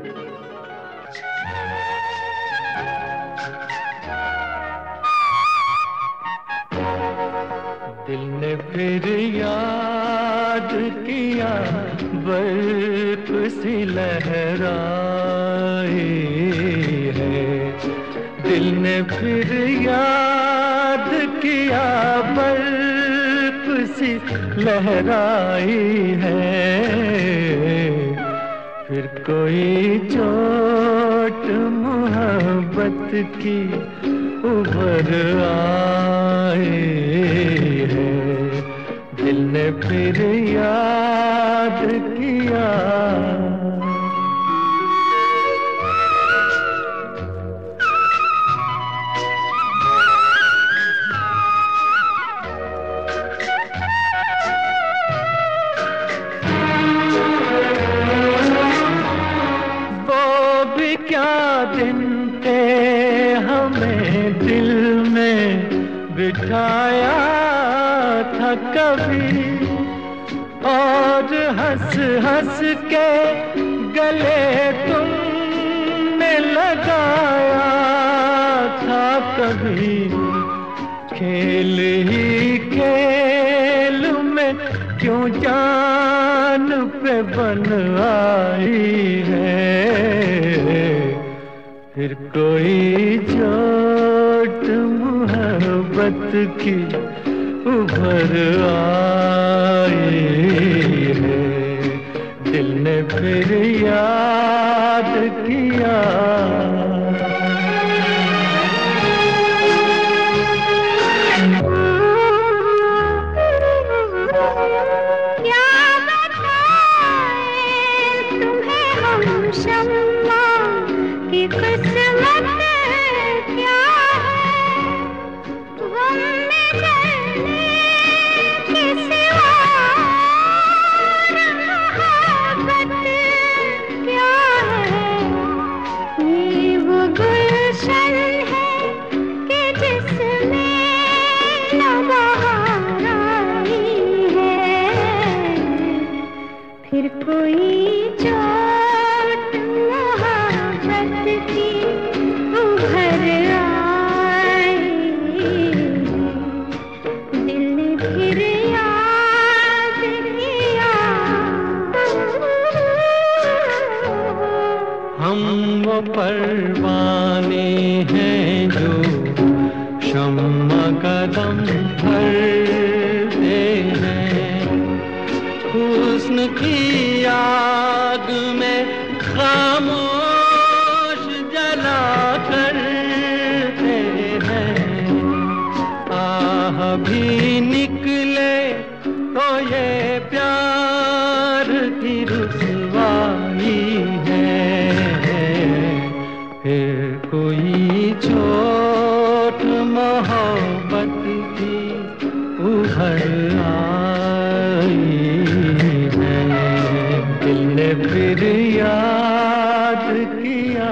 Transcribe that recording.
दिल ने फिर याद किया, बर्फ़ सी लहराई है। दिल ने फिर याद किया, बर्फ़ सी लहराई है। फिर कोई चोट मोहब्बत की उभर आए है। दिल ने फिर याद किया। क्या दिन थे हमें दिल में बिठाया था कभी? और हंस हंस के गले तुमने लगाया था कभी? खेल ही खेल में क्यों जान पे बन आई है? फिर कोई चोट मोहब्बत की उभर आई है। दिल ने फिर याद किया हम वो परवाने हैं जो शम्मा कदम भरते हैं। हुस्न की याद में खामोश जला करते हैं। आह, भी निकले तो ये प्यार की रुस कोई छोट मोहब्बत की उभर आई है। दिल ने फिर याद किया।